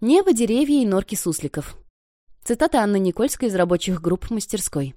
Небо, деревья и норки сусликов. Цитата Анны Никольской из рабочих групп мастерской.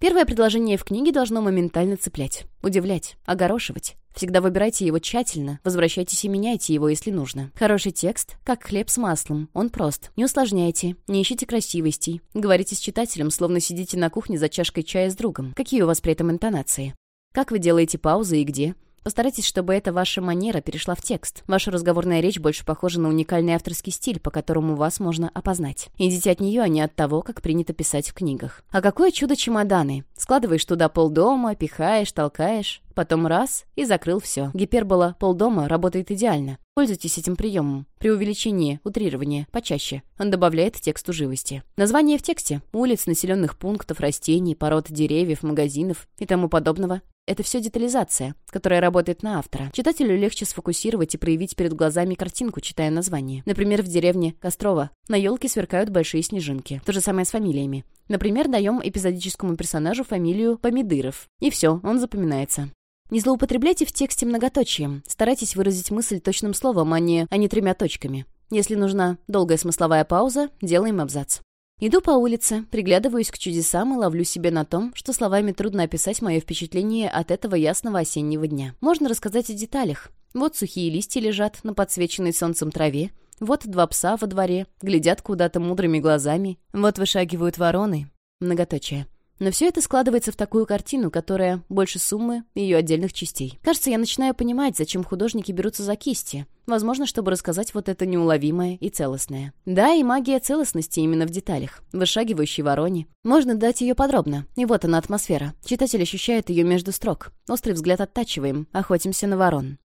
Первое предложение в книге должно моментально цеплять, удивлять, огорошивать. Всегда выбирайте его тщательно, возвращайтесь и меняйте его, если нужно. Хороший текст, как хлеб с маслом, он прост. Не усложняйте, не ищите красивостей. Говорите с читателем, словно сидите на кухне за чашкой чая с другом. Какие у вас при этом интонации? Как вы делаете паузы и где? Постарайтесь, чтобы эта ваша манера перешла в текст. Ваша разговорная речь больше похожа на уникальный авторский стиль, по которому вас можно опознать. Идите от нее, а не от того, как принято писать в книгах. А какое чудо чемоданы! Складываешь туда полдома, пихаешь, толкаешь. Потом раз — и закрыл все. Гипербола полдома работает идеально. Пользуйтесь этим приемом. При увеличении, утрировании, почаще. Он добавляет тексту живости. Название в тексте — улиц, населенных пунктов, растений, пород деревьев, магазинов и тому подобного. Это все детализация, которая работает на автора. Читателю легче сфокусировать и проявить перед глазами картинку, читая название. Например, в деревне Кострова на елке сверкают большие снежинки. То же самое с фамилиями. Например, даем эпизодическому персонажу фамилию Помидыров. И все, он запоминается. Не злоупотребляйте в тексте многоточием. Старайтесь выразить мысль точным словом, а не, а не тремя точками. Если нужна долгая смысловая пауза, делаем абзац. Иду по улице, приглядываюсь к чудесам и ловлю себе на том, что словами трудно описать мое впечатление от этого ясного осеннего дня. Можно рассказать о деталях. Вот сухие листья лежат на подсвеченной солнцем траве, вот два пса во дворе, глядят куда-то мудрыми глазами, вот вышагивают вороны. Многоточие. Но все это складывается в такую картину, которая больше суммы ее отдельных частей. Кажется, я начинаю понимать, зачем художники берутся за кисти. Возможно, чтобы рассказать вот это неуловимое и целостное. Да, и магия целостности именно в деталях. Вышагивающей вороне. Можно дать ее подробно. И вот она атмосфера. Читатель ощущает ее между строк. Острый взгляд оттачиваем. Охотимся на ворон.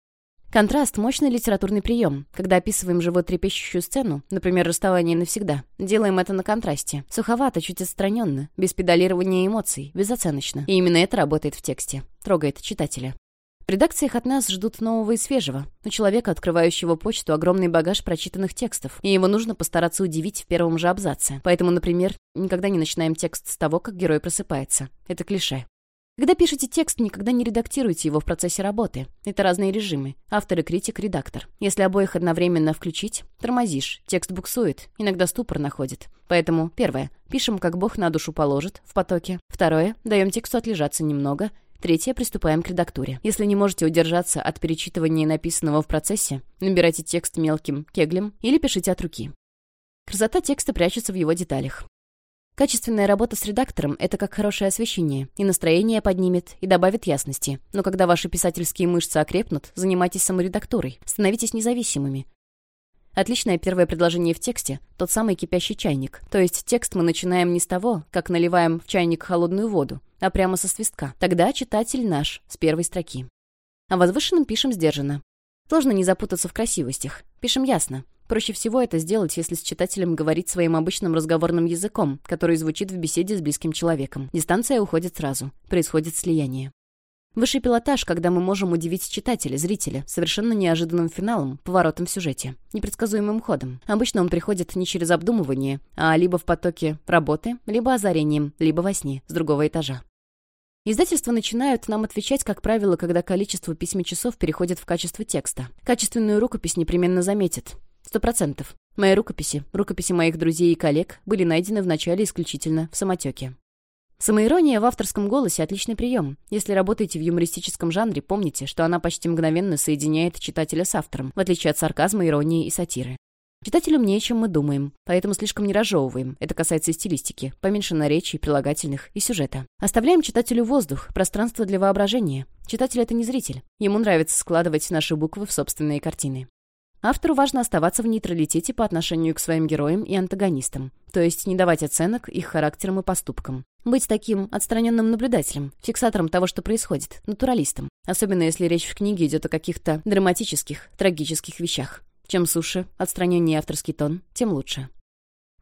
Контраст — мощный литературный прием. Когда описываем животрепещущую сцену, например, расставание навсегда, делаем это на контрасте. Суховато, чуть отстраненно, без педалирования эмоций, безоценочно. И именно это работает в тексте. Трогает читателя. В редакциях от нас ждут нового и свежего. У человека, открывающего почту, огромный багаж прочитанных текстов, и его нужно постараться удивить в первом же абзаце. Поэтому, например, никогда не начинаем текст с того, как герой просыпается. Это клише. Когда пишете текст, никогда не редактируйте его в процессе работы. Это разные режимы. Автор и критик, редактор. Если обоих одновременно включить, тормозишь, текст буксует, иногда ступор находит. Поэтому, первое, пишем, как Бог на душу положит, в потоке. Второе, даем тексту отлежаться немного. Третье, приступаем к редактуре. Если не можете удержаться от перечитывания написанного в процессе, набирайте текст мелким кеглем или пишите от руки. Красота текста прячется в его деталях. Качественная работа с редактором — это как хорошее освещение, и настроение поднимет, и добавит ясности. Но когда ваши писательские мышцы окрепнут, занимайтесь саморедактурой, становитесь независимыми. Отличное первое предложение в тексте — тот самый кипящий чайник. То есть текст мы начинаем не с того, как наливаем в чайник холодную воду, а прямо со свистка. Тогда читатель наш, с первой строки. А возвышенным пишем сдержанно. Сложно не запутаться в красивостях. Пишем ясно. Проще всего это сделать, если с читателем говорить своим обычным разговорным языком, который звучит в беседе с близким человеком. Дистанция уходит сразу. Происходит слияние. Высший пилотаж, когда мы можем удивить читателя, зрителя, совершенно неожиданным финалом, поворотом в сюжете, непредсказуемым ходом. Обычно он приходит не через обдумывание, а либо в потоке работы, либо озарением, либо во сне, с другого этажа. Издательства начинают нам отвечать, как правило, когда количество письмечасов переходит в качество текста. Качественную рукопись непременно заметят. Сто процентов. Мои рукописи, рукописи моих друзей и коллег, были найдены вначале исключительно в самотеке. Самоирония в авторском голосе — отличный прием. Если работаете в юмористическом жанре, помните, что она почти мгновенно соединяет читателя с автором, в отличие от сарказма, иронии и сатиры. Читатель умнее, чем мы думаем, поэтому слишком не разжевываем. Это касается и стилистики, поменьше наречий, прилагательных и сюжета. Оставляем читателю воздух, пространство для воображения. Читатель — это не зритель. Ему нравится складывать наши буквы в собственные картины. Автору важно оставаться в нейтралитете по отношению к своим героям и антагонистам, то есть не давать оценок их характерам и поступкам. Быть таким отстраненным наблюдателем, фиксатором того, что происходит, натуралистом, особенно если речь в книге идет о каких-то драматических, трагических вещах. Чем суше, отстраненнее авторский тон, тем лучше.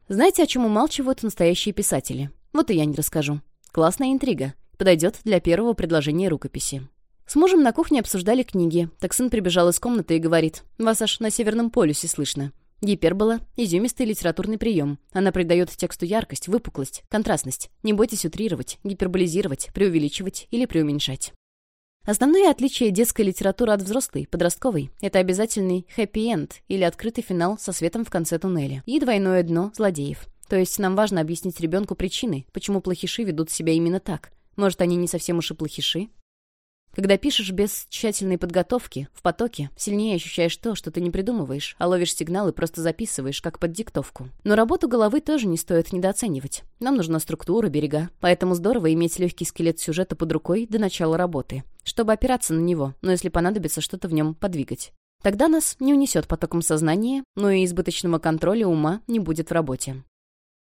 Знаете, о чем умалчивают настоящие писатели? Вот и я не расскажу. Классная интрига. Подойдет для первого предложения рукописи. С мужем на кухне обсуждали книги. Так сын прибежал из комнаты и говорит, «Вас аж на Северном полюсе слышно». Гипербола — изюмистый литературный прием. Она придает тексту яркость, выпуклость, контрастность. Не бойтесь утрировать, гиперболизировать, преувеличивать или преуменьшать. Основное отличие детской литературы от взрослой, подростковой, это обязательный хэппи-энд или открытый финал со светом в конце туннеля и двойное дно злодеев. То есть нам важно объяснить ребенку причины, почему плохиши ведут себя именно так. Может, они не совсем уж и плохиши? Когда пишешь без тщательной подготовки, в потоке, сильнее ощущаешь то, что ты не придумываешь, а ловишь сигналы просто записываешь, как под диктовку. Но работу головы тоже не стоит недооценивать. Нам нужна структура, берега. Поэтому здорово иметь легкий скелет сюжета под рукой до начала работы, чтобы опираться на него, но если понадобится что-то в нем подвигать. Тогда нас не унесет потоком сознания, но и избыточного контроля ума не будет в работе.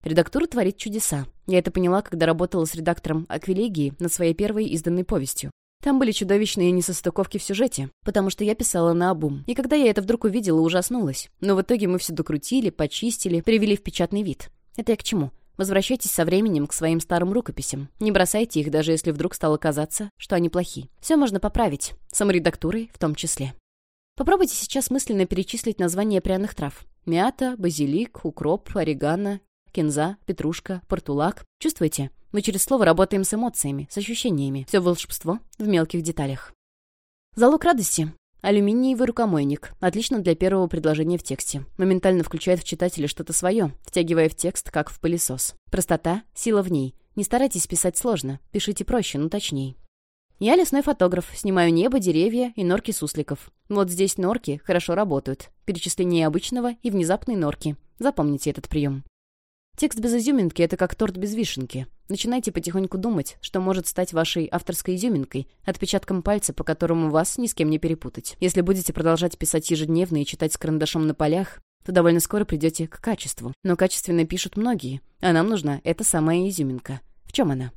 Редактура творит чудеса. Я это поняла, когда работала с редактором Аквилегии над своей первой изданной повестью. Там были чудовищные несостыковки в сюжете, потому что я писала на обум. И когда я это вдруг увидела, ужаснулась. Но в итоге мы все докрутили, почистили, привели в печатный вид. Это я к чему? Возвращайтесь со временем к своим старым рукописям. Не бросайте их, даже если вдруг стало казаться, что они плохи. Все можно поправить, саморедактурой в том числе. Попробуйте сейчас мысленно перечислить названия пряных трав. Мята, базилик, укроп, орегано, кинза, петрушка, портулак. Чувствуете? Мы через слово работаем с эмоциями, с ощущениями. Все волшебство в мелких деталях. Залог радости. Алюминиевый рукомойник. Отлично для первого предложения в тексте. Моментально включает в читателя что-то свое, втягивая в текст, как в пылесос. Простота, сила в ней. Не старайтесь писать сложно. Пишите проще, но точнее. Я лесной фотограф, снимаю небо, деревья и норки сусликов. Вот здесь норки хорошо работают. Перечисление обычного и внезапной норки. Запомните этот прием. Текст без изюминки — это как торт без вишенки. Начинайте потихоньку думать, что может стать вашей авторской изюминкой, отпечатком пальца, по которому вас ни с кем не перепутать. Если будете продолжать писать ежедневно и читать с карандашом на полях, то довольно скоро придете к качеству. Но качественно пишут многие, а нам нужна эта самая изюминка. В чем она?